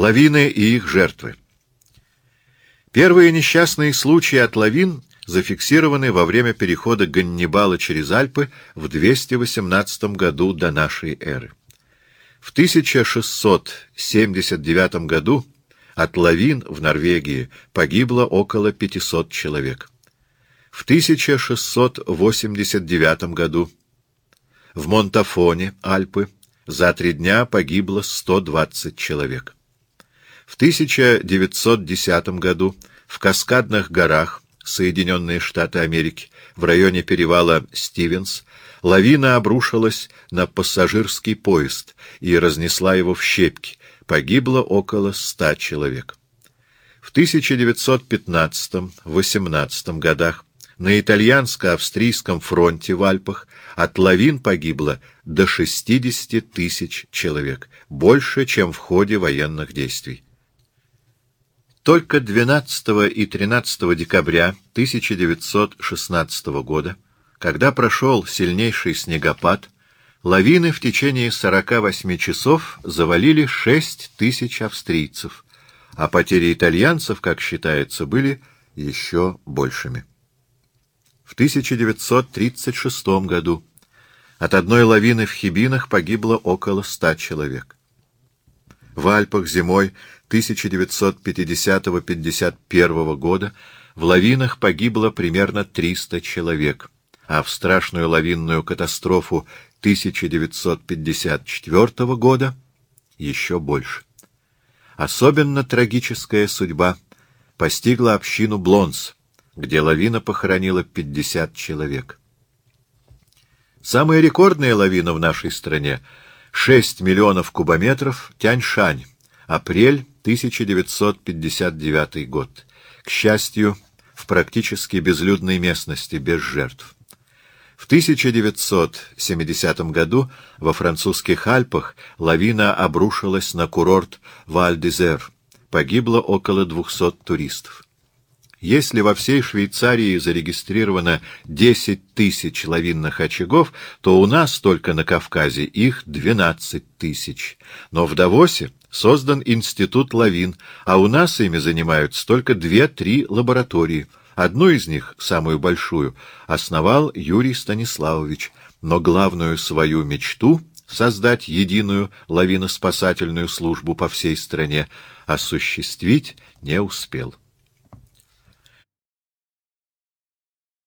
Лавины и их жертвы. Первые несчастные случаи от лавин зафиксированы во время перехода Ганнибала через Альпы в 218 году до нашей эры. В 1679 году от лавин в Норвегии погибло около 500 человек. В 1689 году в Монтафоне, Альпы, за три дня погибло 120 человек. В 1910 году в Каскадных горах, Соединенные Штаты Америки, в районе перевала Стивенс, лавина обрушилась на пассажирский поезд и разнесла его в щепки. Погибло около ста человек. В 1915-18 годах на итальянско-австрийском фронте в Альпах от лавин погибло до 60 тысяч человек, больше, чем в ходе военных действий. Только 12 и 13 декабря 1916 года, когда прошел сильнейший снегопад, лавины в течение 48 часов завалили 6 тысяч австрийцев, а потери итальянцев, как считается, были еще большими в 1936 году. От одной лавины в Хибинах погибло около ста человек. В Альпах зимой 1950-51 года в лавинах погибло примерно 300 человек, а в страшную лавинную катастрофу 1954 года еще больше. Особенно трагическая судьба постигла общину Блонс — где лавина похоронила 50 человек. Самая рекордная лавина в нашей стране — 6 миллионов кубометров, Тяньшань, апрель 1959 год. К счастью, в практически безлюдной местности, без жертв. В 1970 году во французских Альпах лавина обрушилась на курорт Валь-дезер. Погибло около 200 туристов. Если во всей Швейцарии зарегистрировано 10 тысяч лавинных очагов, то у нас только на Кавказе их 12 тысяч. Но в Давосе создан институт лавин, а у нас ими занимаются только 2-3 лаборатории. Одну из них, самую большую, основал Юрий Станиславович, но главную свою мечту — создать единую лавиноспасательную службу по всей стране — осуществить не успел.